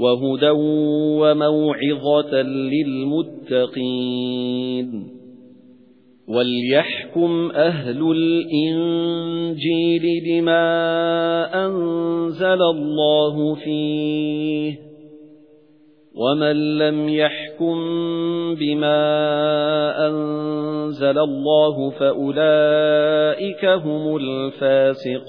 وَهُدًى وَمَوْعِظَةً لِلْمُتَّقِينَ. وَلْيَحْكُمْ أَهْلُ الْإِنْجِيلِ بِمَا أَنزَلَ اللَّهُ فِيهِ وَمَن لَّمْ يَحْكُم بِمَا أَنزَلَ اللَّهُ فَأُولَئِكَ هُمُ الْفَاسِقُونَ.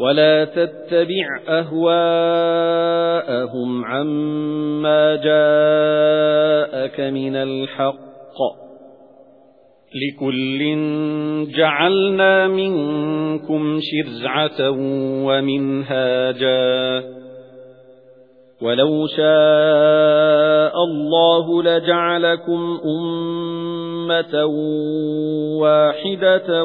وَلَا تَتَّبِعْ أَهْوَاءَهُمْ عَمَّا جَاءَكَ مِنَ الْحَقِّ لِكُلٍّ جَعَلْنَا مِنكُمْ شِرْعَةً وَمِنْهَاجًا وَلَوْ شَاءَ اللَّهُ لَجَعَلَكُمْ أُمَّةً وَاحِدَةً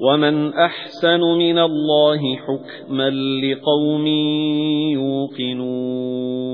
وَمَنْ أَحْسَنُ مِنَ اللَّهِ حُكْمًا لِقَوْمٍ يُوقِنُونَ